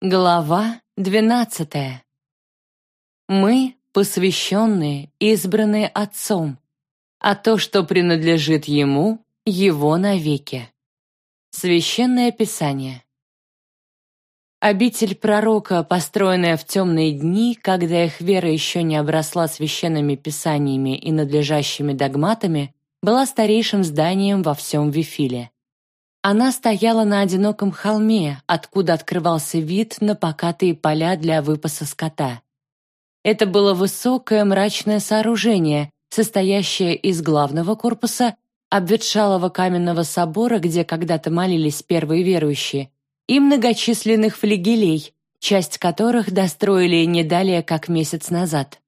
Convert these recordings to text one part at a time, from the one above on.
Глава двенадцатая. Мы посвященные, избранные Отцом, а то, что принадлежит Ему, Его навеки. Священное Писание. Обитель пророка, построенная в темные дни, когда их вера еще не обросла священными писаниями и надлежащими догматами, была старейшим зданием во всем Вифиле. Она стояла на одиноком холме, откуда открывался вид на покатые поля для выпаса скота. Это было высокое мрачное сооружение, состоящее из главного корпуса, обветшалого каменного собора, где когда-то молились первые верующие, и многочисленных флигелей, часть которых достроили не далее, как месяц назад.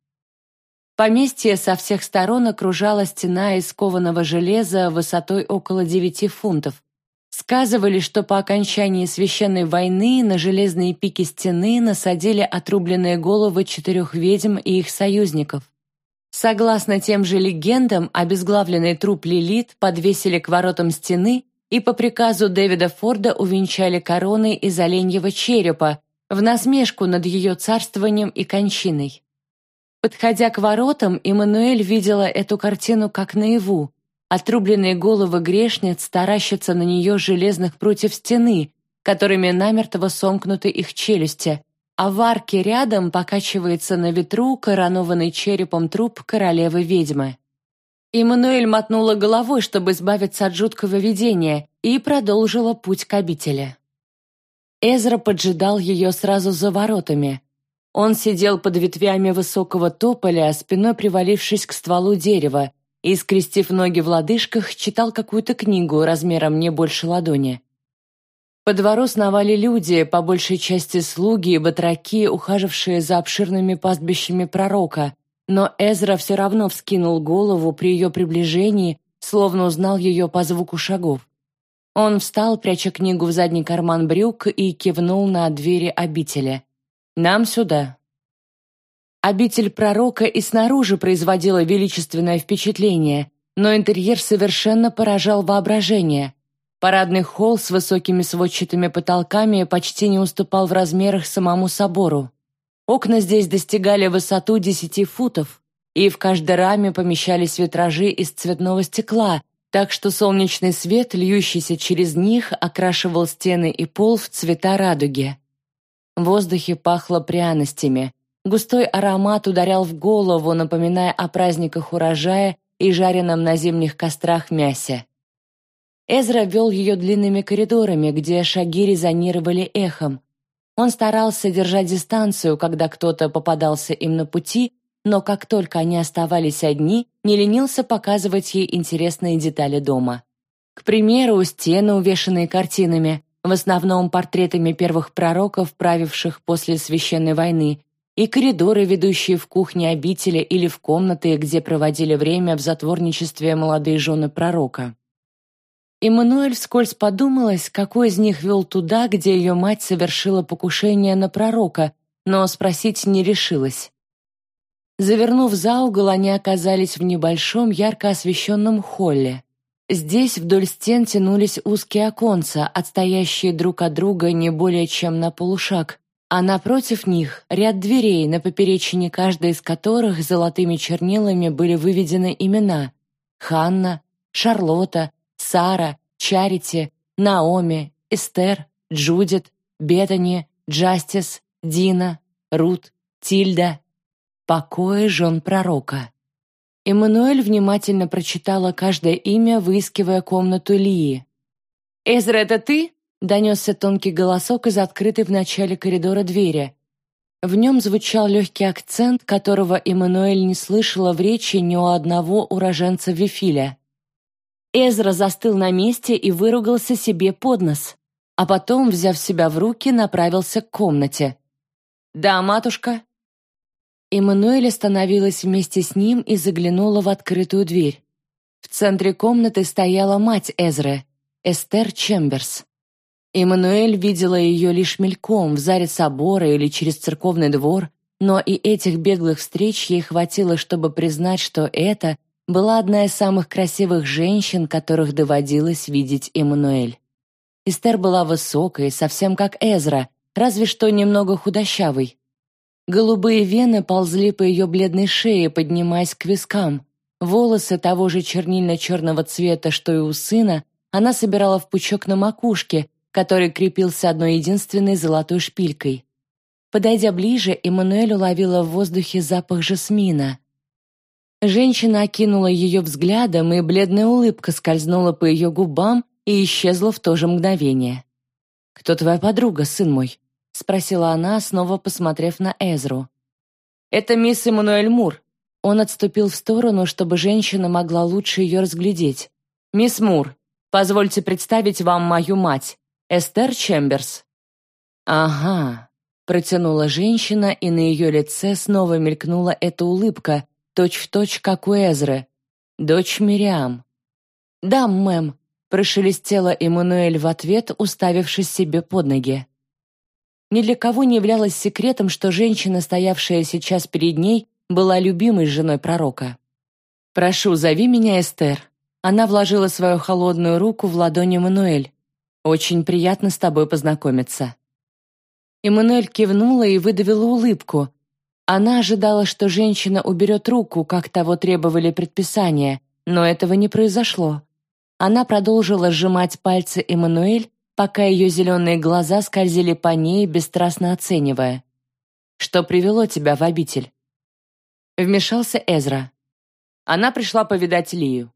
Поместье со всех сторон окружала стена из кованого железа высотой около девяти фунтов, Сказывали, что по окончании священной войны на железные пики стены насадили отрубленные головы четырех ведьм и их союзников. Согласно тем же легендам, обезглавленный труп Лилит подвесили к воротам стены и по приказу Дэвида Форда увенчали короной из оленьего черепа в насмешку над ее царствованием и кончиной. Подходя к воротам, Эммануэль видела эту картину как наяву, Отрубленные головы грешниц таращатся на нее железных против стены, которыми намертво сомкнуты их челюсти, а в арке рядом покачивается на ветру коронованный черепом труп королевы-ведьмы. Иммануэль мотнула головой, чтобы избавиться от жуткого видения, и продолжила путь к обители. Эзра поджидал ее сразу за воротами. Он сидел под ветвями высокого тополя, спиной привалившись к стволу дерева, и, скрестив ноги в лодыжках, читал какую-то книгу размером не больше ладони. По двору сновали люди, по большей части слуги и батраки, ухажившие за обширными пастбищами пророка, но Эзра все равно вскинул голову при ее приближении, словно узнал ее по звуку шагов. Он встал, пряча книгу в задний карман брюк и кивнул на двери обители. «Нам сюда». Обитель пророка и снаружи производила величественное впечатление, но интерьер совершенно поражал воображение. Парадный холл с высокими сводчатыми потолками почти не уступал в размерах самому собору. Окна здесь достигали высоту десяти футов, и в каждой раме помещались витражи из цветного стекла, так что солнечный свет, льющийся через них, окрашивал стены и пол в цвета радуги. В воздухе пахло пряностями, Густой аромат ударял в голову, напоминая о праздниках урожая и жареном на зимних кострах мясе. Эзра вел ее длинными коридорами, где шаги резонировали эхом. Он старался держать дистанцию, когда кто-то попадался им на пути, но как только они оставались одни, не ленился показывать ей интересные детали дома. К примеру, стены, увешанные картинами, в основном портретами первых пророков, правивших после священной войны, и коридоры, ведущие в кухни обители или в комнаты, где проводили время в затворничестве молодые жены пророка. Эммануэль вскользь подумалась, какой из них вел туда, где ее мать совершила покушение на пророка, но спросить не решилась. Завернув за угол, они оказались в небольшом ярко освещенном холле. Здесь вдоль стен тянулись узкие оконца, отстоящие друг от друга не более чем на полушаг, а напротив них ряд дверей, на поперечине каждой из которых золотыми чернилами были выведены имена Ханна, Шарлотта, Сара, Чарити, Наоми, Эстер, Джудит, Бетани, Джастис, Дина, Рут, Тильда. Покои жен пророка. Эммануэль внимательно прочитала каждое имя, выискивая комнату Лии. «Эзра, это ты?» Донесся тонкий голосок из открытой в начале коридора двери. В нем звучал легкий акцент, которого Эммануэль не слышала в речи ни у одного уроженца Вифиля. Эзра застыл на месте и выругался себе под нос, а потом, взяв себя в руки, направился к комнате. «Да, матушка?» Эммануэль остановилась вместе с ним и заглянула в открытую дверь. В центре комнаты стояла мать Эзры, Эстер Чемберс. Эммануэль видела ее лишь мельком в заре собора или через церковный двор, но и этих беглых встреч ей хватило, чтобы признать, что это была одна из самых красивых женщин, которых доводилось видеть Эммануэль. Эстер была высокой, совсем как Эзра, разве что немного худощавый. Голубые вены ползли по ее бледной шее, поднимаясь к вискам. Волосы того же чернильно-черного цвета, что и у сына, она собирала в пучок на макушке, который крепился одной единственной золотой шпилькой. Подойдя ближе, Эммануэль уловила в воздухе запах жасмина. Женщина окинула ее взглядом, и бледная улыбка скользнула по ее губам и исчезла в то же мгновение. «Кто твоя подруга, сын мой?» — спросила она, снова посмотрев на Эзру. «Это мисс Эммануэль Мур». Он отступил в сторону, чтобы женщина могла лучше ее разглядеть. «Мисс Мур, позвольте представить вам мою мать, Эстер Чемберс». «Ага», — протянула женщина, и на ее лице снова мелькнула эта улыбка, точь-в-точь, точь, как у Эзры. «Дочь Мириам». «Да, мэм», — прошелестела Эммануэль в ответ, уставившись себе под ноги. Ни для кого не являлось секретом, что женщина, стоявшая сейчас перед ней, была любимой женой пророка. «Прошу, зови меня Эстер». Она вложила свою холодную руку в ладонь Эммануэль. «Очень приятно с тобой познакомиться». Эммануэль кивнула и выдавила улыбку. Она ожидала, что женщина уберет руку, как того требовали предписания, но этого не произошло. Она продолжила сжимать пальцы Эммануэль, пока ее зеленые глаза скользили по ней, бесстрастно оценивая. «Что привело тебя в обитель?» Вмешался Эзра. Она пришла повидать Лию.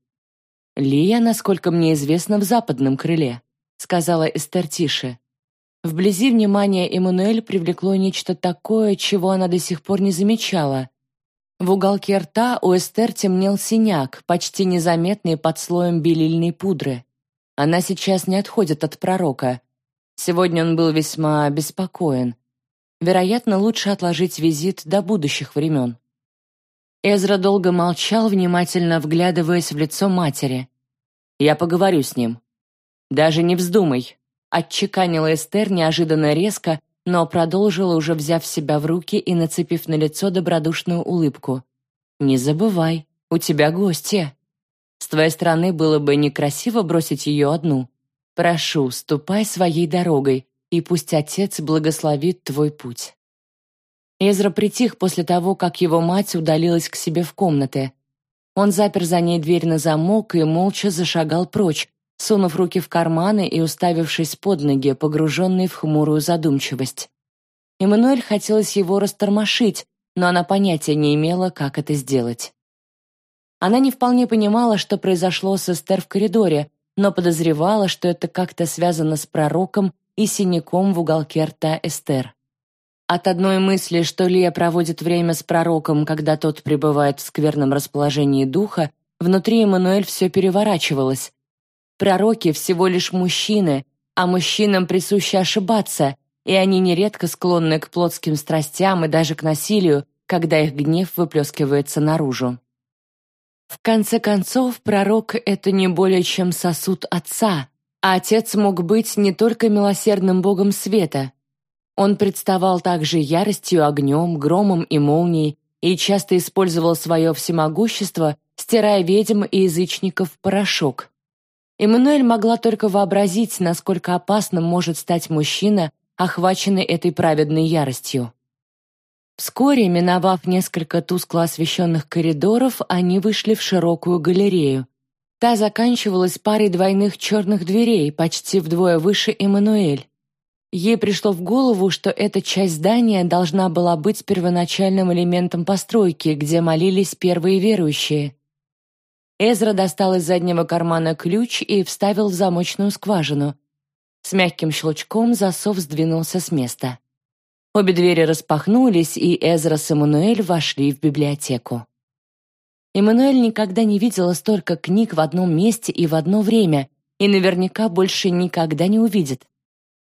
«Лия, насколько мне известно, в западном крыле», сказала Эстер тише. Вблизи внимание Эммануэль привлекло нечто такое, чего она до сих пор не замечала. В уголке рта у Эстер темнел синяк, почти незаметный под слоем белильной пудры. Она сейчас не отходит от пророка. Сегодня он был весьма обеспокоен. Вероятно, лучше отложить визит до будущих времен. Эзра долго молчал, внимательно вглядываясь в лицо матери. «Я поговорю с ним». «Даже не вздумай», — отчеканила Эстер неожиданно резко, но продолжила, уже взяв себя в руки и нацепив на лицо добродушную улыбку. «Не забывай, у тебя гости». С твоей стороны было бы некрасиво бросить ее одну. Прошу, ступай своей дорогой, и пусть Отец благословит твой путь». Эзра притих после того, как его мать удалилась к себе в комнаты. Он запер за ней дверь на замок и молча зашагал прочь, сунув руки в карманы и уставившись под ноги, погруженный в хмурую задумчивость. Эммануэль хотелось его растормошить, но она понятия не имела, как это сделать. Она не вполне понимала, что произошло с Эстер в коридоре, но подозревала, что это как-то связано с пророком и синяком в уголке рта Эстер. От одной мысли, что Лия проводит время с пророком, когда тот пребывает в скверном расположении духа, внутри Эммануэль все переворачивалось. Пророки всего лишь мужчины, а мужчинам присуще ошибаться, и они нередко склонны к плотским страстям и даже к насилию, когда их гнев выплескивается наружу. В конце концов, пророк — это не более чем сосуд отца, а отец мог быть не только милосердным богом света. Он представал также яростью, огнем, громом и молнией и часто использовал свое всемогущество, стирая ведьм и язычников в порошок. Эммануэль могла только вообразить, насколько опасным может стать мужчина, охваченный этой праведной яростью. Вскоре, миновав несколько тускло освещенных коридоров, они вышли в широкую галерею. Та заканчивалась парой двойных черных дверей, почти вдвое выше Эммануэль. Ей пришло в голову, что эта часть здания должна была быть первоначальным элементом постройки, где молились первые верующие. Эзра достал из заднего кармана ключ и вставил в замочную скважину. С мягким щелчком засов сдвинулся с места. Обе двери распахнулись, и Эзра с Эммануэль вошли в библиотеку. Эммануэль никогда не видела столько книг в одном месте и в одно время, и наверняка больше никогда не увидит.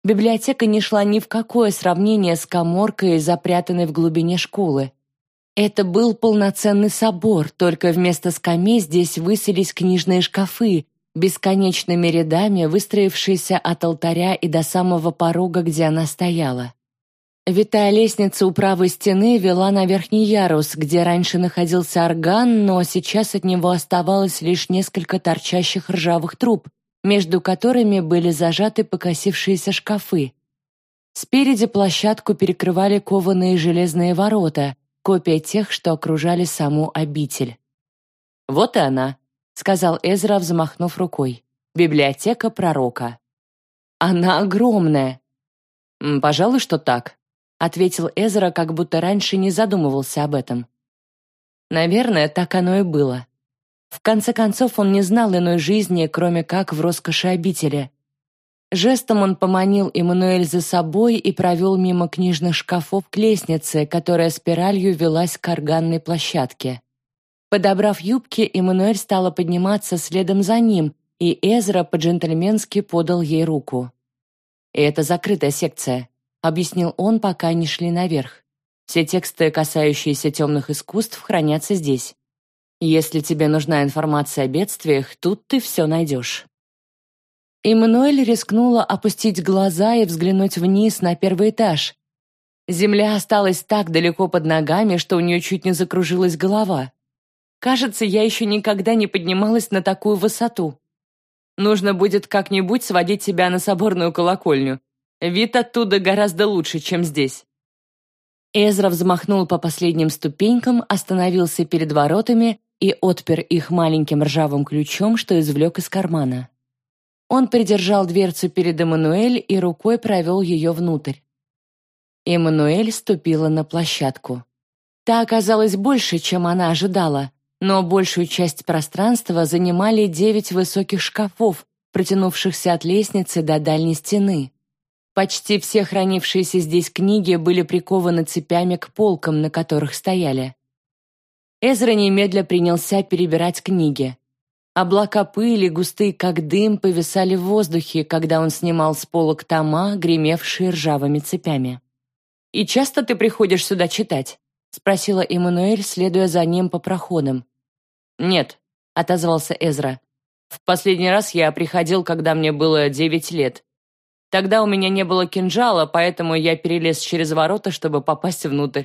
Библиотека не шла ни в какое сравнение с коморкой, запрятанной в глубине школы. Это был полноценный собор, только вместо скамей здесь высились книжные шкафы, бесконечными рядами выстроившиеся от алтаря и до самого порога, где она стояла. Витая лестница у правой стены вела на верхний ярус, где раньше находился орган, но сейчас от него оставалось лишь несколько торчащих ржавых труб, между которыми были зажаты покосившиеся шкафы. Спереди площадку перекрывали кованые железные ворота, копия тех, что окружали саму обитель. «Вот и она», — сказал Эзра, взмахнув рукой. «Библиотека пророка». «Она огромная». «Пожалуй, что так», — ответил Эзра, как будто раньше не задумывался об этом. Наверное, так оно и было. В конце концов, он не знал иной жизни, кроме как в роскоши обители. Жестом он поманил Эммануэль за собой и провел мимо книжных шкафов к лестнице, которая спиралью велась к органной площадке. Подобрав юбки, Эммануэль стала подниматься следом за ним, и Эзра по-джентльменски подал ей руку. «И это закрытая секция», — объяснил он, пока они шли наверх. «Все тексты, касающиеся темных искусств, хранятся здесь. Если тебе нужна информация о бедствиях, тут ты все найдешь». Эммануэль рискнула опустить глаза и взглянуть вниз на первый этаж. Земля осталась так далеко под ногами, что у нее чуть не закружилась голова. Кажется, я еще никогда не поднималась на такую высоту. Нужно будет как-нибудь сводить себя на соборную колокольню. Вид оттуда гораздо лучше, чем здесь. Эзра взмахнул по последним ступенькам, остановился перед воротами и отпер их маленьким ржавым ключом, что извлек из кармана. Он придержал дверцу перед Эммануэль и рукой провел ее внутрь. Эммануэль ступила на площадку. Та оказалась больше, чем она ожидала, но большую часть пространства занимали девять высоких шкафов, протянувшихся от лестницы до дальней стены. Почти все хранившиеся здесь книги были прикованы цепями к полкам, на которых стояли. Эзра немедля принялся перебирать книги. Облака пыли, густые как дым, повисали в воздухе, когда он снимал с полок тома, гремевшие ржавыми цепями. «И часто ты приходишь сюда читать?» — спросила Эммануэль, следуя за ним по проходам. «Нет», — отозвался Эзра. «В последний раз я приходил, когда мне было девять лет. Тогда у меня не было кинжала, поэтому я перелез через ворота, чтобы попасть внутрь.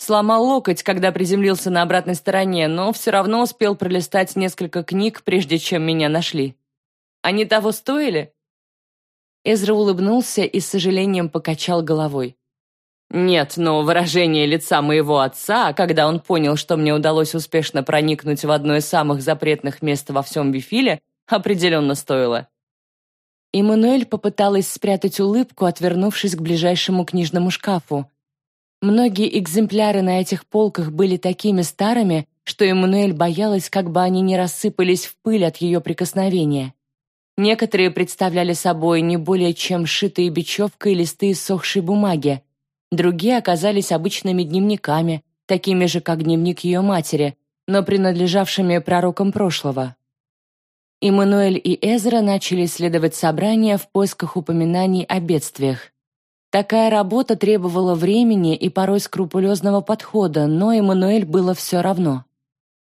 Сломал локоть, когда приземлился на обратной стороне, но все равно успел пролистать несколько книг, прежде чем меня нашли. Они того стоили?» Эзра улыбнулся и с сожалением покачал головой. «Нет, но выражение лица моего отца, когда он понял, что мне удалось успешно проникнуть в одно из самых запретных мест во всем Вифиле, определенно стоило». Эммануэль попыталась спрятать улыбку, отвернувшись к ближайшему книжному шкафу. Многие экземпляры на этих полках были такими старыми, что Эммануэль боялась, как бы они не рассыпались в пыль от ее прикосновения. Некоторые представляли собой не более чем шитые бечевкой листы сохшей бумаги. Другие оказались обычными дневниками, такими же, как дневник ее матери, но принадлежавшими пророкам прошлого. Эммануэль и Эзра начали исследовать собрания в поисках упоминаний о бедствиях. Такая работа требовала времени и порой скрупулезного подхода, но Эммануэль было все равно.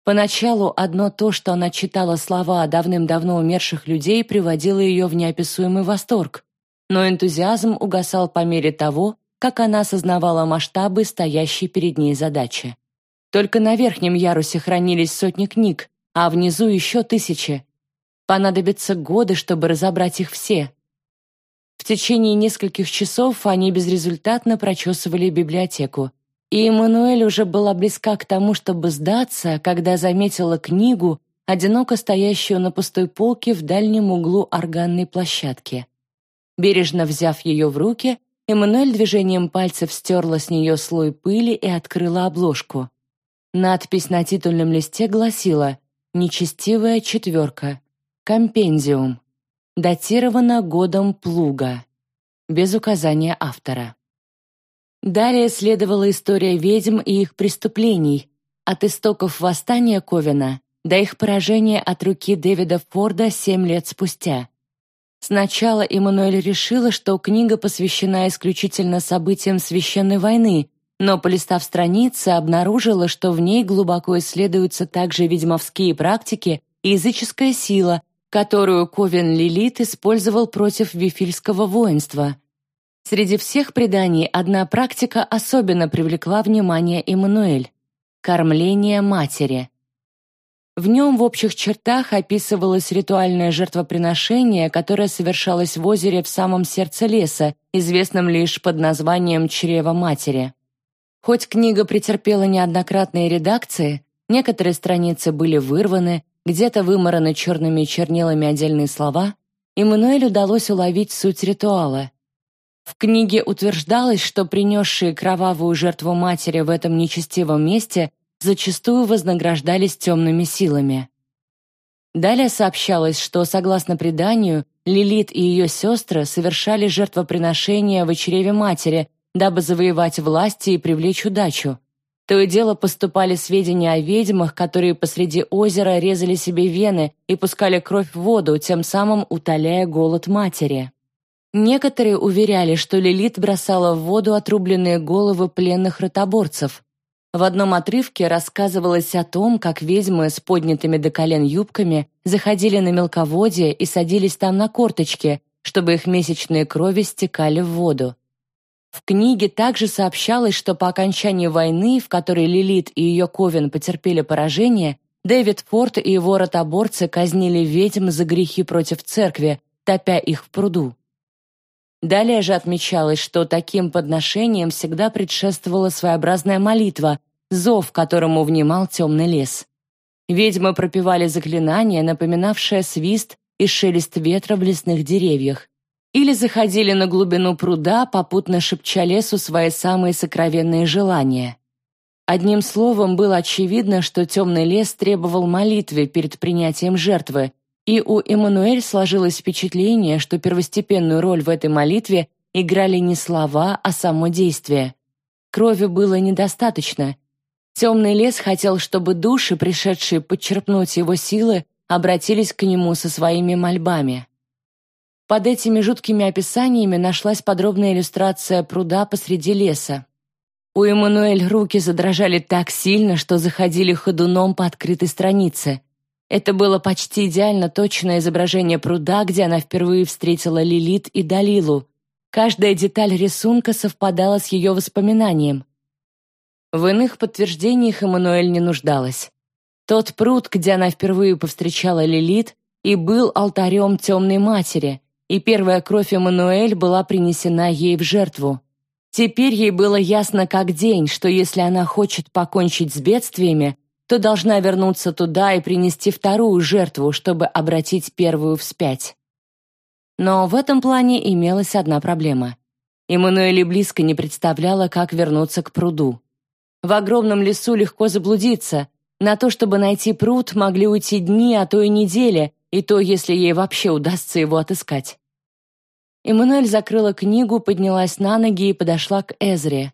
Поначалу одно то, что она читала слова давным-давно умерших людей, приводило ее в неописуемый восторг, но энтузиазм угасал по мере того, как она осознавала масштабы стоящей перед ней задачи. Только на верхнем ярусе хранились сотни книг, а внизу еще тысячи. Понадобятся годы, чтобы разобрать их все. В течение нескольких часов они безрезультатно прочесывали библиотеку. И Эммануэль уже была близка к тому, чтобы сдаться, когда заметила книгу, одиноко стоящую на пустой полке в дальнем углу органной площадки. Бережно взяв ее в руки, Эммануэль движением пальцев стерла с нее слой пыли и открыла обложку. Надпись на титульном листе гласила «Нечестивая четверка. Компензиум» датировано годом плуга, без указания автора. Далее следовала история ведьм и их преступлений, от истоков восстания Ковина до их поражения от руки Дэвида Форда семь лет спустя. Сначала Эммануэль решила, что книга посвящена исключительно событиям священной войны, но, полистав страницы, обнаружила, что в ней глубоко исследуются также ведьмовские практики и языческая сила, которую Ковен Лилит использовал против вифильского воинства. Среди всех преданий одна практика особенно привлекла внимание Эммануэль — кормление матери. В нем в общих чертах описывалось ритуальное жертвоприношение, которое совершалось в озере в самом сердце леса, известном лишь под названием «Чрево матери». Хоть книга претерпела неоднократные редакции, некоторые страницы были вырваны, где-то вымараны черными чернилами отдельные слова, Эммануэлю удалось уловить суть ритуала. В книге утверждалось, что принесшие кровавую жертву матери в этом нечестивом месте зачастую вознаграждались темными силами. Далее сообщалось, что, согласно преданию, Лилит и ее сестры совершали жертвоприношения в чреве матери, дабы завоевать власти и привлечь удачу. То и дело поступали сведения о ведьмах, которые посреди озера резали себе вены и пускали кровь в воду, тем самым утоляя голод матери. Некоторые уверяли, что Лилит бросала в воду отрубленные головы пленных ротоборцев. В одном отрывке рассказывалось о том, как ведьмы с поднятыми до колен юбками заходили на мелководье и садились там на корточки, чтобы их месячные крови стекали в воду. В книге также сообщалось, что по окончании войны, в которой Лилит и ее Ковен потерпели поражение, Дэвид Форд и его ротоборцы казнили ведьм за грехи против церкви, топя их в пруду. Далее же отмечалось, что таким подношением всегда предшествовала своеобразная молитва, зов, которому внимал темный лес. Ведьмы пропевали заклинания, напоминавшее свист и шелест ветра в лесных деревьях, или заходили на глубину пруда, попутно шепча лесу свои самые сокровенные желания. Одним словом, было очевидно, что темный лес требовал молитвы перед принятием жертвы, и у Эммануэль сложилось впечатление, что первостепенную роль в этой молитве играли не слова, а само действие. Крови было недостаточно. Темный лес хотел, чтобы души, пришедшие подчерпнуть его силы, обратились к нему со своими мольбами. Под этими жуткими описаниями нашлась подробная иллюстрация пруда посреди леса. У Эммануэль руки задрожали так сильно, что заходили ходуном по открытой странице. Это было почти идеально точное изображение пруда, где она впервые встретила Лилит и Далилу. Каждая деталь рисунка совпадала с ее воспоминанием. В иных подтверждениях Эммануэль не нуждалась. Тот пруд, где она впервые повстречала Лилит, и был алтарем темной матери, и первая кровь Эммануэль была принесена ей в жертву. Теперь ей было ясно как день, что если она хочет покончить с бедствиями, то должна вернуться туда и принести вторую жертву, чтобы обратить первую вспять. Но в этом плане имелась одна проблема. Эммануэль близко не представляла, как вернуться к пруду. В огромном лесу легко заблудиться. На то, чтобы найти пруд, могли уйти дни, а то и недели, и то, если ей вообще удастся его отыскать. Эммануэль закрыла книгу, поднялась на ноги и подошла к Эзре.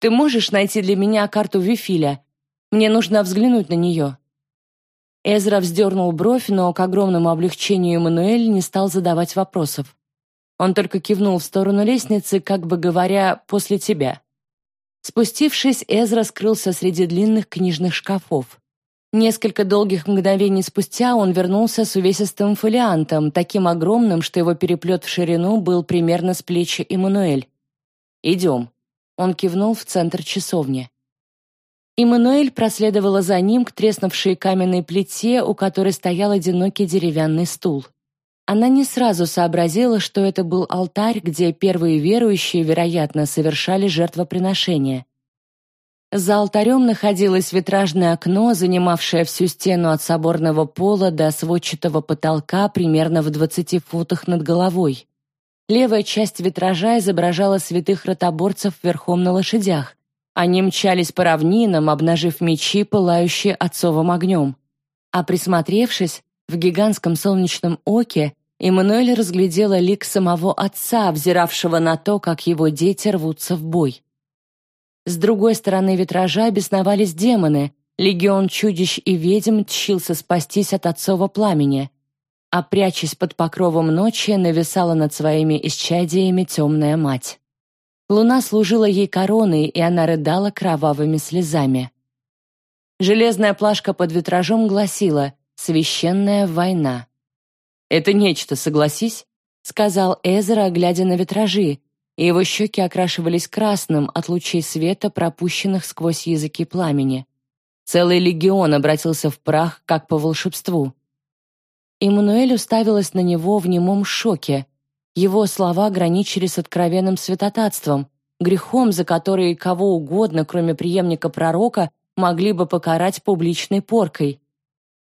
«Ты можешь найти для меня карту Вифиля? Мне нужно взглянуть на нее». Эзра вздернул бровь, но к огромному облегчению Эммануэль не стал задавать вопросов. Он только кивнул в сторону лестницы, как бы говоря «после тебя». Спустившись, Эзра скрылся среди длинных книжных шкафов. Несколько долгих мгновений спустя он вернулся с увесистым фолиантом, таким огромным, что его переплет в ширину был примерно с плечи Эммануэль. «Идем». Он кивнул в центр часовни. Иммануэль проследовала за ним к треснувшей каменной плите, у которой стоял одинокий деревянный стул. Она не сразу сообразила, что это был алтарь, где первые верующие, вероятно, совершали жертвоприношение. За алтарем находилось витражное окно, занимавшее всю стену от соборного пола до сводчатого потолка примерно в 20 футах над головой. Левая часть витража изображала святых ротоборцев верхом на лошадях, они мчались по равнинам, обнажив мечи, пылающие отцовым огнем. А присмотревшись, в гигантском солнечном оке Эммануэль разглядела лик самого отца, взиравшего на то, как его дети рвутся в бой. С другой стороны витража бесновались демоны, легион чудищ и ведьм тщился спастись от отцова пламени, а прячась под покровом ночи, нависала над своими исчадиями темная мать. Луна служила ей короной, и она рыдала кровавыми слезами. Железная плашка под витражом гласила «Священная война». «Это нечто, согласись», — сказал Эзра, глядя на витражи, его щеки окрашивались красным от лучей света, пропущенных сквозь языки пламени. Целый легион обратился в прах, как по волшебству. Эммануэль уставилась на него в немом шоке. Его слова граничили с откровенным святотатством, грехом, за который кого угодно, кроме преемника пророка, могли бы покарать публичной поркой.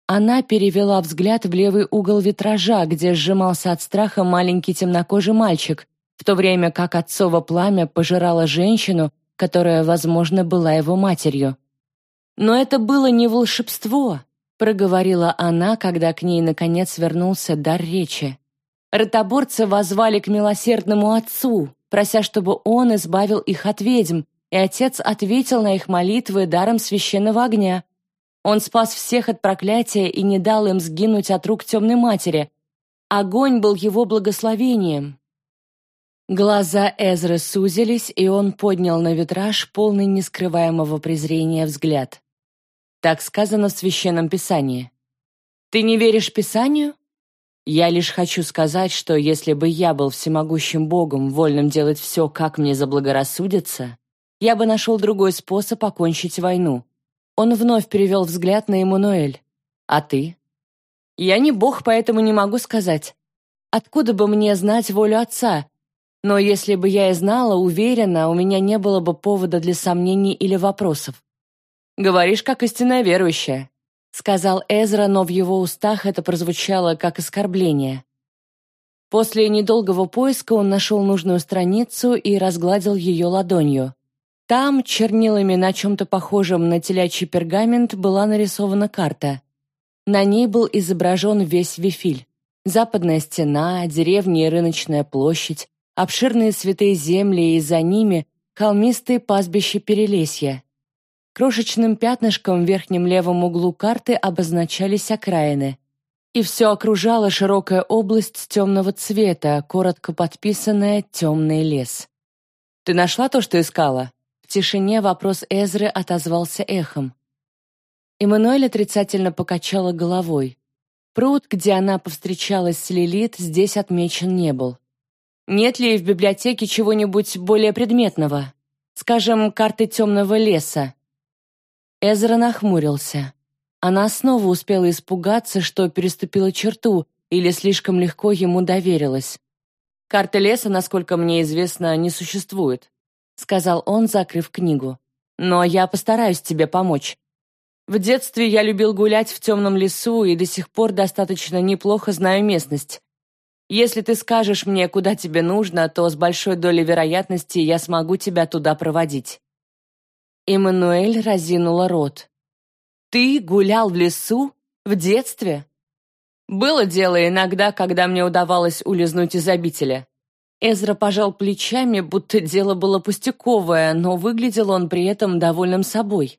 Она перевела взгляд в левый угол витража, где сжимался от страха маленький темнокожий мальчик, в то время как отцово пламя пожирало женщину, которая, возможно, была его матерью. Но это было не волшебство, проговорила она, когда к ней наконец вернулся дар речи. Ротоборцы возвали к милосердному отцу, прося, чтобы он избавил их от ведьм, и отец ответил на их молитвы даром священного огня. Он спас всех от проклятия и не дал им сгинуть от рук темной матери. Огонь был его благословением. Глаза Эзры сузились, и он поднял на витраж полный нескрываемого презрения взгляд. Так сказано в Священном Писании. «Ты не веришь Писанию?» «Я лишь хочу сказать, что если бы я был всемогущим Богом, вольным делать все, как мне заблагорассудится, я бы нашел другой способ окончить войну». Он вновь перевел взгляд на Эммануэль. «А ты?» «Я не Бог, поэтому не могу сказать. Откуда бы мне знать волю Отца? Но если бы я и знала, уверена, у меня не было бы повода для сомнений или вопросов. «Говоришь, как истинная верующая», — сказал Эзра, но в его устах это прозвучало как оскорбление. После недолгого поиска он нашел нужную страницу и разгладил ее ладонью. Там, чернилами на чем-то похожем на телячий пергамент, была нарисована карта. На ней был изображен весь Вифиль. Западная стена, деревня и рыночная площадь, обширные святые земли и за ними холмистые пастбища Перелесья. Крошечным пятнышком в верхнем левом углу карты обозначались окраины. И все окружала широкая область темного цвета, коротко подписанная «Темный лес». «Ты нашла то, что искала?» В тишине вопрос Эзры отозвался эхом. Эммануэль отрицательно покачала головой. Пруд, где она повстречалась с Лилит, здесь отмечен не был. Нет ли в библиотеке чего-нибудь более предметного? Скажем, карты темного леса, Эзра нахмурился. Она снова успела испугаться, что переступила черту или слишком легко ему доверилась. «Карты леса, насколько мне известно, не существует», сказал он, закрыв книгу. «Но я постараюсь тебе помочь. В детстве я любил гулять в темном лесу и до сих пор достаточно неплохо знаю местность. Если ты скажешь мне, куда тебе нужно, то с большой долей вероятности я смогу тебя туда проводить». Эммануэль разинула рот. «Ты гулял в лесу? В детстве?» «Было дело иногда, когда мне удавалось улизнуть из обители». Эзра пожал плечами, будто дело было пустяковое, но выглядел он при этом довольным собой.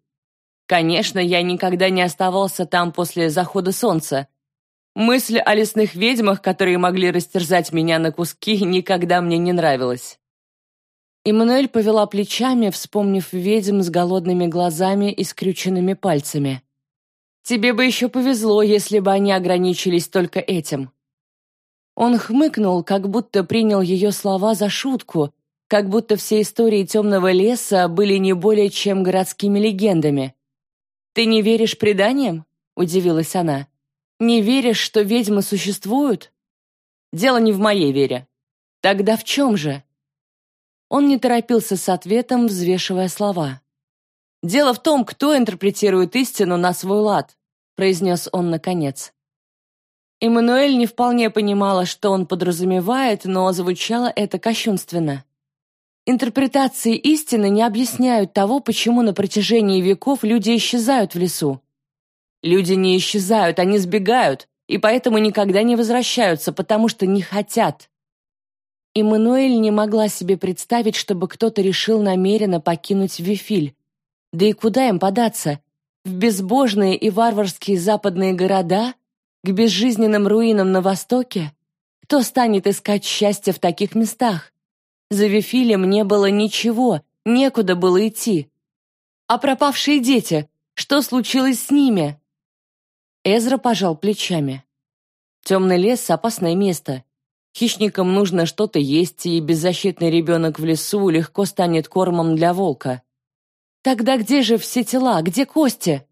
Конечно, я никогда не оставался там после захода солнца. Мысль о лесных ведьмах, которые могли растерзать меня на куски, никогда мне не нравилась. Эммануэль повела плечами, вспомнив ведьм с голодными глазами и скрюченными пальцами. «Тебе бы еще повезло, если бы они ограничились только этим». Он хмыкнул, как будто принял ее слова за шутку, как будто все истории темного леса были не более чем городскими легендами. «Ты не веришь преданиям?» — удивилась она. «Не веришь, что ведьмы существуют?» «Дело не в моей вере». «Тогда в чем же?» Он не торопился с ответом, взвешивая слова. «Дело в том, кто интерпретирует истину на свой лад», произнес он наконец. Эммануэль не вполне понимала, что он подразумевает, но звучало это кощунственно. Интерпретации истины не объясняют того, почему на протяжении веков люди исчезают в лесу. Люди не исчезают, они сбегают, и поэтому никогда не возвращаются, потому что не хотят. Эммануэль не могла себе представить, чтобы кто-то решил намеренно покинуть Вифиль. Да и куда им податься? В безбожные и варварские западные города? К безжизненным руинам на востоке? Кто станет искать счастье в таких местах? За Вифилем не было ничего, некуда было идти. А пропавшие дети? Что случилось с ними? Эзра пожал плечами. Темный лес — опасное место. Хищникам нужно что-то есть, и беззащитный ребенок в лесу легко станет кормом для волка. Тогда где же все тела, где кости?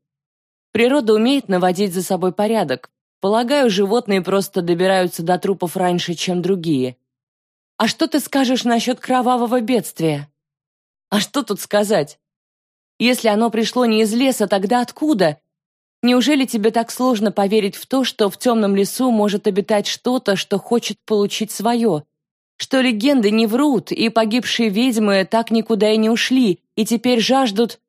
Природа умеет наводить за собой порядок. Полагаю, животные просто добираются до трупов раньше, чем другие. А что ты скажешь насчет кровавого бедствия? А что тут сказать? Если оно пришло не из леса, тогда откуда? Неужели тебе так сложно поверить в то, что в темном лесу может обитать что-то, что хочет получить свое? Что легенды не врут, и погибшие ведьмы так никуда и не ушли, и теперь жаждут...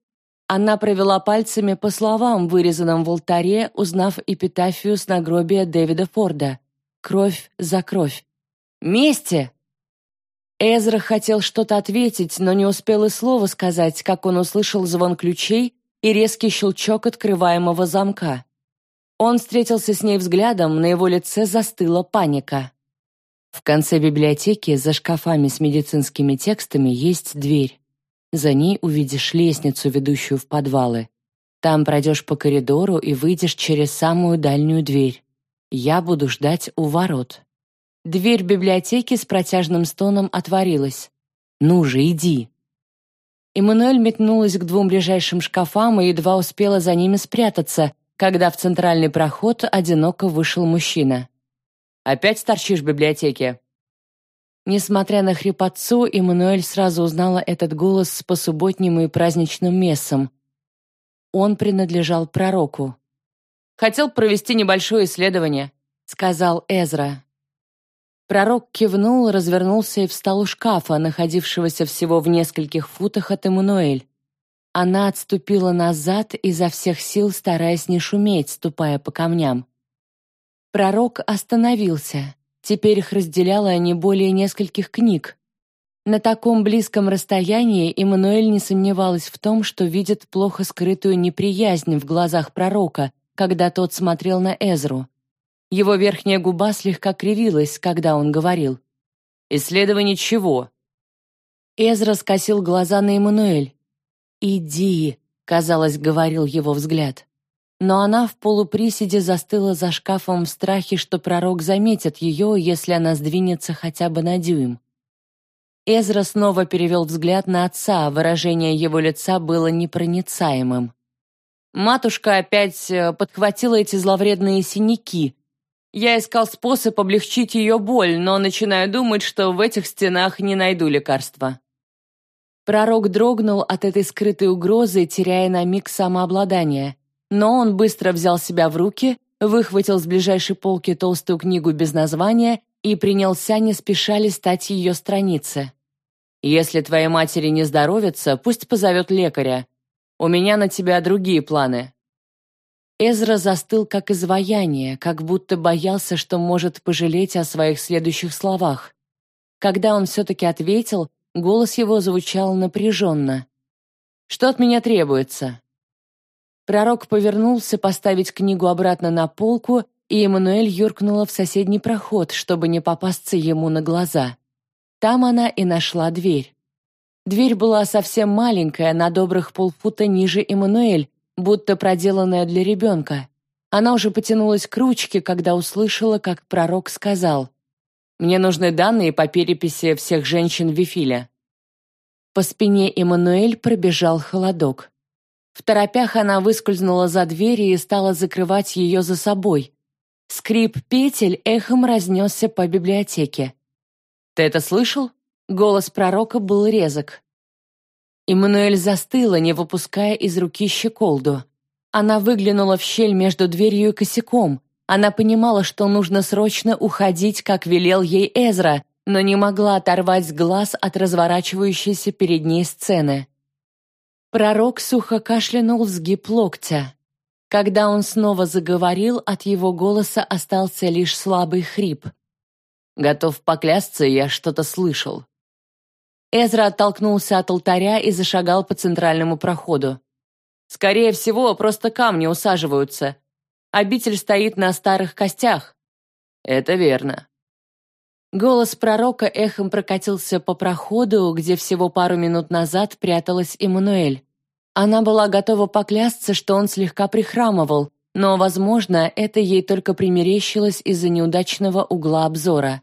Она провела пальцами по словам, вырезанным в алтаре, узнав эпитафию с нагробия Дэвида Форда. «Кровь за кровь». «Мести!» Эзра хотел что-то ответить, но не успел и слова сказать, как он услышал звон ключей и резкий щелчок открываемого замка. Он встретился с ней взглядом, на его лице застыла паника. В конце библиотеки за шкафами с медицинскими текстами есть дверь. За ней увидишь лестницу, ведущую в подвалы. Там пройдешь по коридору и выйдешь через самую дальнюю дверь. Я буду ждать у ворот. Дверь библиотеки с протяжным стоном отворилась. «Ну же, иди!» Эммануэль метнулась к двум ближайшим шкафам и едва успела за ними спрятаться, когда в центральный проход одиноко вышел мужчина. «Опять торчишь в библиотеке?» Несмотря на хрипотцу, Эммануэль сразу узнала этот голос с посубботним и праздничным мессом. Он принадлежал пророку. «Хотел провести небольшое исследование», — сказал Эзра. Пророк кивнул, развернулся и встал у шкафа, находившегося всего в нескольких футах от Эммануэль. Она отступила назад, изо всех сил стараясь не шуметь, ступая по камням. Пророк остановился. Теперь их разделяло не более нескольких книг. На таком близком расстоянии Эммануэль не сомневалась в том, что видит плохо скрытую неприязнь в глазах пророка, когда тот смотрел на Эзру. Его верхняя губа слегка кривилась, когда он говорил. «Исследование чего?» Эзра скосил глаза на Эммануэль. «Иди», — казалось, говорил его взгляд. Но она в полуприседе застыла за шкафом в страхе, что пророк заметит ее, если она сдвинется хотя бы на дюйм. Эзра снова перевел взгляд на отца, выражение его лица было непроницаемым. Матушка опять э, подхватила эти зловредные синяки, я искал способ облегчить ее боль, но начинаю думать, что в этих стенах не найду лекарства. Пророк дрогнул от этой скрытой угрозы, теряя на миг самообладание. Но он быстро взял себя в руки, выхватил с ближайшей полки толстую книгу без названия и принялся не спеша листать ее страницы. «Если твоей матери не здоровится, пусть позовет лекаря. У меня на тебя другие планы. Эзра застыл как изваяние, как будто боялся, что может пожалеть о своих следующих словах. Когда он все-таки ответил, голос его звучал напряженно. «Что от меня требуется?» Пророк повернулся поставить книгу обратно на полку, и Эммануэль юркнула в соседний проход, чтобы не попасться ему на глаза. Там она и нашла дверь. Дверь была совсем маленькая, на добрых полфута ниже Эммануэль, будто проделанная для ребенка. Она уже потянулась к ручке, когда услышала, как пророк сказал «Мне нужны данные по переписи всех женщин Вифиля». По спине Эммануэль пробежал холодок. В торопях она выскользнула за дверь и стала закрывать ее за собой. Скрип петель эхом разнесся по библиотеке. «Ты это слышал?» Голос пророка был резок. Эммануэль застыла, не выпуская из руки щеколду. Она выглянула в щель между дверью и косяком. Она понимала, что нужно срочно уходить, как велел ей Эзра, но не могла оторвать глаз от разворачивающейся перед ней сцены. Пророк сухо кашлянул в сгиб локтя. Когда он снова заговорил, от его голоса остался лишь слабый хрип. «Готов поклясться, я что-то слышал. Эзра оттолкнулся от алтаря и зашагал по центральному проходу. «Скорее всего, просто камни усаживаются. Обитель стоит на старых костях». «Это верно». Голос пророка эхом прокатился по проходу, где всего пару минут назад пряталась Эммануэль. Она была готова поклясться, что он слегка прихрамывал, но, возможно, это ей только примерещилось из-за неудачного угла обзора.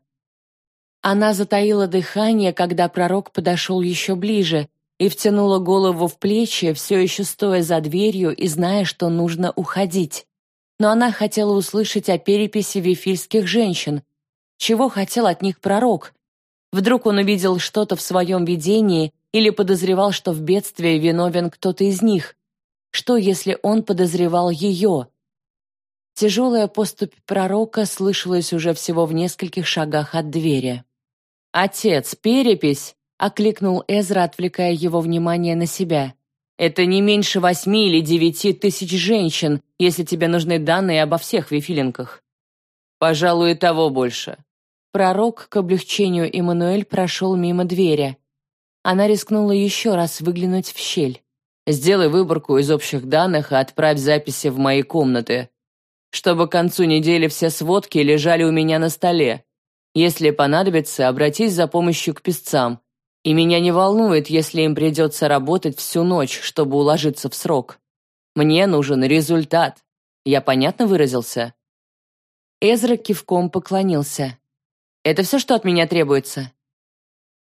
Она затаила дыхание, когда пророк подошел еще ближе, и втянула голову в плечи, все еще стоя за дверью и зная, что нужно уходить. Но она хотела услышать о переписи вифильских женщин. Чего хотел от них пророк? Вдруг он увидел что-то в своем видении или подозревал, что в бедствии виновен кто-то из них? Что, если он подозревал ее? Тяжелая поступь пророка слышалась уже всего в нескольких шагах от двери. «Отец, перепись!» — окликнул Эзра, отвлекая его внимание на себя. «Это не меньше восьми или девяти тысяч женщин, если тебе нужны данные обо всех вифилинках». «Пожалуй, и того больше». Пророк к облегчению Эммануэль прошел мимо двери. Она рискнула еще раз выглянуть в щель. «Сделай выборку из общих данных и отправь записи в мои комнаты чтобы к концу недели все сводки лежали у меня на столе. Если понадобится, обратись за помощью к писцам. И меня не волнует, если им придется работать всю ночь, чтобы уложиться в срок. Мне нужен результат. Я понятно выразился?» Эзра кивком поклонился. «Это все, что от меня требуется?»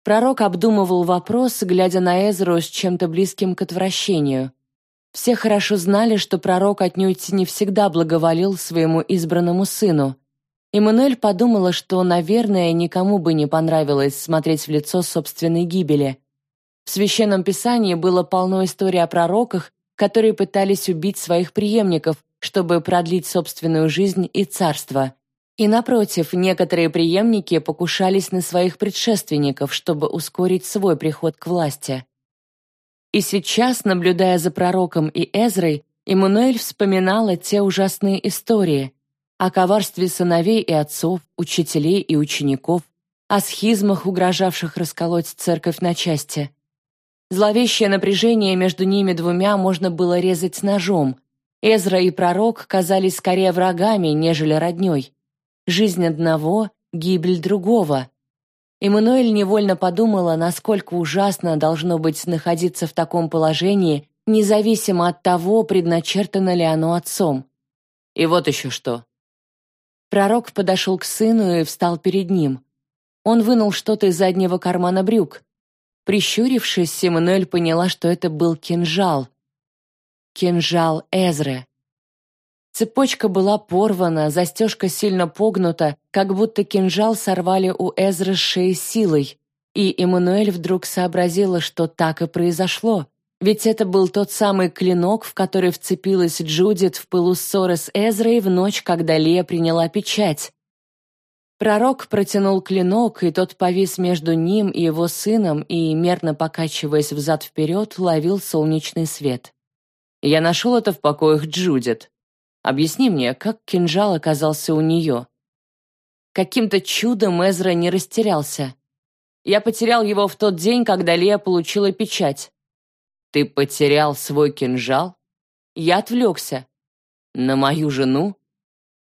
Пророк обдумывал вопрос, глядя на Эзру с чем-то близким к отвращению. Все хорошо знали, что пророк отнюдь не всегда благоволил своему избранному сыну. Эммануэль подумала, что, наверное, никому бы не понравилось смотреть в лицо собственной гибели. В Священном Писании было полно историй о пророках, которые пытались убить своих преемников, чтобы продлить собственную жизнь и царство. И напротив, некоторые преемники покушались на своих предшественников, чтобы ускорить свой приход к власти. И сейчас, наблюдая за пророком и Эзрой, Эммануэль вспоминала те ужасные истории о коварстве сыновей и отцов, учителей и учеников, о схизмах, угрожавших расколоть церковь на части. Зловещее напряжение между ними двумя можно было резать ножом. Эзра и пророк казались скорее врагами, нежели роднёй. Жизнь одного — гибель другого. Эммануэль невольно подумала, насколько ужасно должно быть находиться в таком положении, независимо от того, предначертано ли оно отцом. И вот еще что. Пророк подошел к сыну и встал перед ним. Он вынул что-то из заднего кармана брюк. Прищурившись, Эммануэль поняла, что это был кинжал. Кинжал Эзры. Цепочка была порвана, застежка сильно погнута, как будто кинжал сорвали у Эзры с шеи силой. И Эммануэль вдруг сообразила, что так и произошло. Ведь это был тот самый клинок, в который вцепилась Джудит в пылу ссоры с Эзрой в ночь, когда Лия приняла печать. Пророк протянул клинок, и тот повис между ним и его сыном и, мерно покачиваясь взад-вперед, ловил солнечный свет. «Я нашел это в покоях Джудит», Объясни мне, как кинжал оказался у нее?» Каким-то чудом Эзра не растерялся. Я потерял его в тот день, когда Лея получила печать. «Ты потерял свой кинжал?» Я отвлекся. «На мою жену?»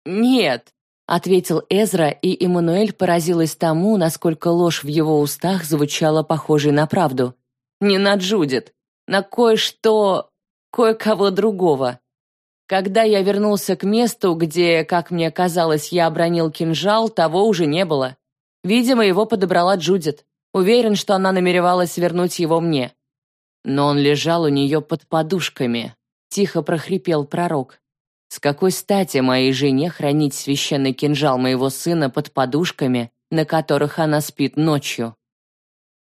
«Нет», — ответил Эзра, и Эммануэль поразилась тому, насколько ложь в его устах звучала похожей на правду. «Не на Джудит, на кое-что... кое-кого другого». Когда я вернулся к месту, где, как мне казалось, я обронил кинжал, того уже не было. Видимо, его подобрала Джудит. Уверен, что она намеревалась вернуть его мне. Но он лежал у нее под подушками. Тихо прохрипел пророк. С какой стати моей жене хранить священный кинжал моего сына под подушками, на которых она спит ночью?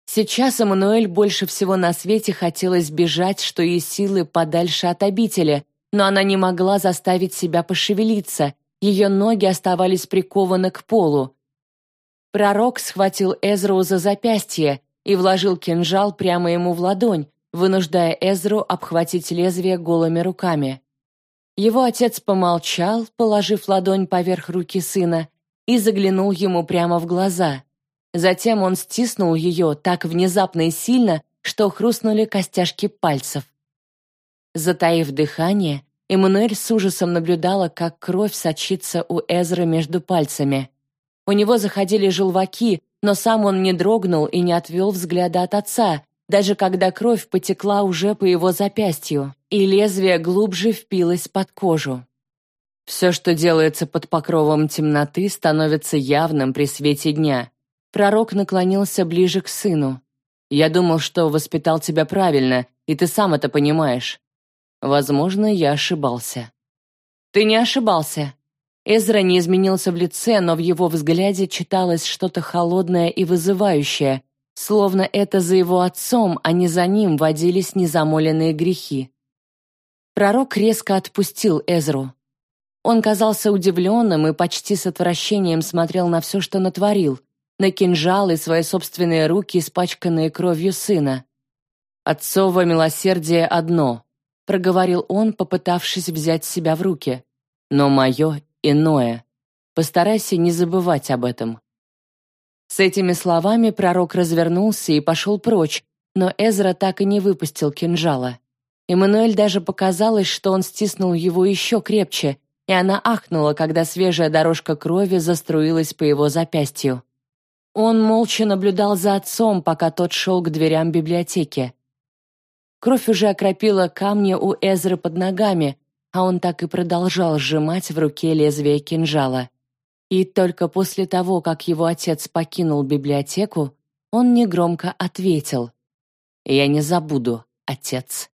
Сейчас Эммануэль больше всего на свете хотелось бежать, что из силы подальше от обители, но она не могла заставить себя пошевелиться, ее ноги оставались прикованы к полу. Пророк схватил Эзру за запястье и вложил кинжал прямо ему в ладонь, вынуждая Эзру обхватить лезвие голыми руками. Его отец помолчал, положив ладонь поверх руки сына, и заглянул ему прямо в глаза. Затем он стиснул ее так внезапно и сильно, что хрустнули костяшки пальцев. Затаив дыхание, Эммануэль с ужасом наблюдала, как кровь сочится у Эзры между пальцами. У него заходили желваки, но сам он не дрогнул и не отвел взгляда от отца, даже когда кровь потекла уже по его запястью, и лезвие глубже впилось под кожу. Все, что делается под покровом темноты, становится явным при свете дня. Пророк наклонился ближе к сыну. Я думал, что воспитал тебя правильно, и ты сам это понимаешь. Возможно, я ошибался». «Ты не ошибался». Эзра не изменился в лице, но в его взгляде читалось что-то холодное и вызывающее, словно это за его отцом, а не за ним водились незамоленные грехи. Пророк резко отпустил Эзру. Он казался удивленным и почти с отвращением смотрел на все, что натворил, на кинжал и свои собственные руки, испачканные кровью сына. «Отцово милосердие одно», — проговорил он, попытавшись взять себя в руки. «Но мое иное. Постарайся не забывать об этом». С этими словами пророк развернулся и пошел прочь, но Эзра так и не выпустил кинжала. Эммануэль даже показалось, что он стиснул его еще крепче, и она ахнула, когда свежая дорожка крови заструилась по его запястью. Он молча наблюдал за отцом, пока тот шел к дверям библиотеки. Кровь уже окропила камни у Эзры под ногами, а он так и продолжал сжимать в руке лезвие кинжала. И только после того, как его отец покинул библиотеку, он негромко ответил «Я не забуду, отец».